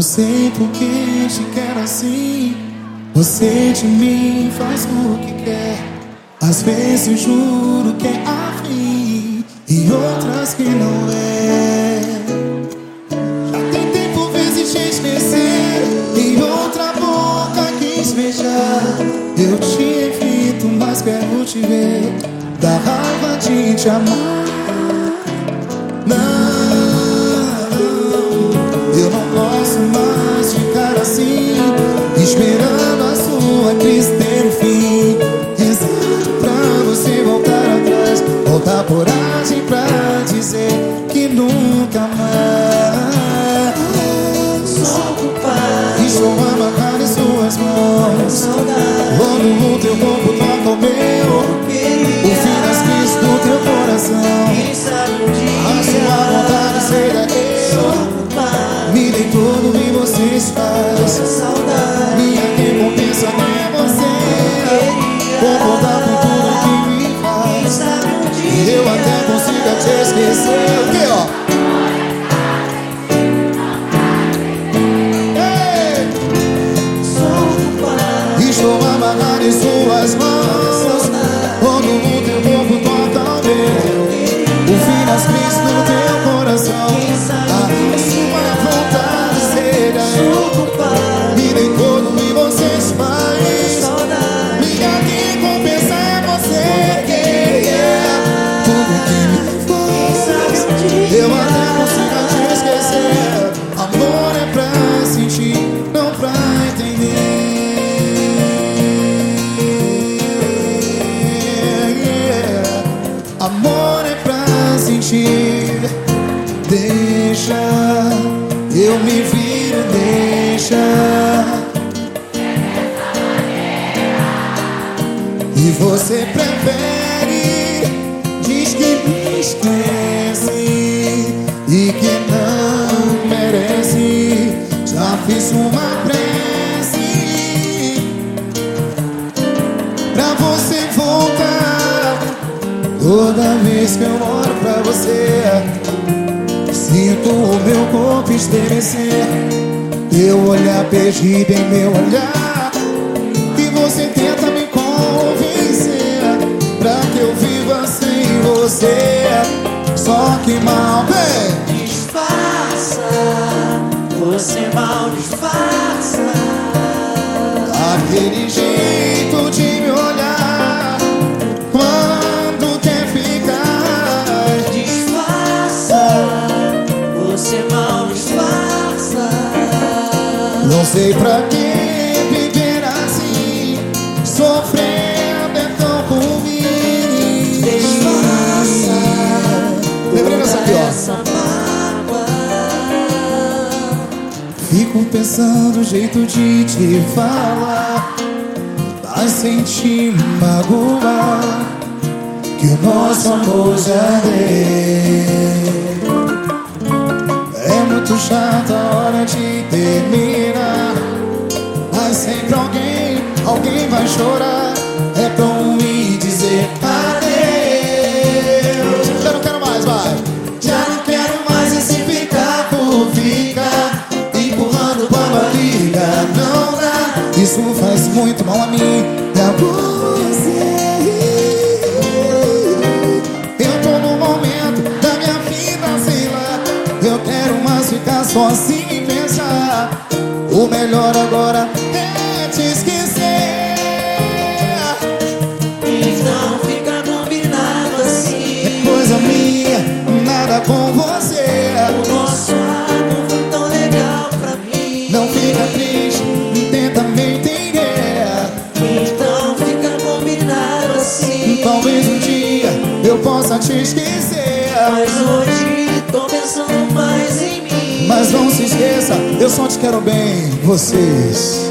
Não sei por que te quero assim. Você de mim faz o que quer. Às vezes juro que é afim e outras que não é. Dá raiva de te amar. Não. Eu não posso mais Me e você se faz saudade. Minha recompensa é você que é tudo que me faz. Eu até consigo te esquecer. Amor é pra sentir, não pra entender. Amor é pra sentir. Deixa, eu me viro, deixa. Você prefere, diz que me esquece e que não merece. Já fiz uma prece pra você voltar. Toda vez que eu olho pra você, sinto o meu corpo estremecer. Teu olhar perdido em meu olhar. E você tenta você Só que mal bem Disfarça, você mal disfarça. Aquele jeito de me olhar Quando quer ficar Disfarça, você mal disfarça. Não sei pra que aqui, ó. Essa mágoa. Fico pensando o jeito de te falar. Mas sem te magoar Que o nosso amor já deu. É muito chato a hora de terminar. Mas sempre alguém, alguém vai chorar Isso faz muito mal a mim. E a você Eu tô num momento da minha vida, sei lá. Eu quero mais ficar sozinho e pensar. O melhor agora é te esquecer. Então fica combinado assim. É coisa minha, nada com você eu possa te esquecer Mas hoje tô pensando mais em mim. Mas não se esqueça, eu só te quero bem, vocês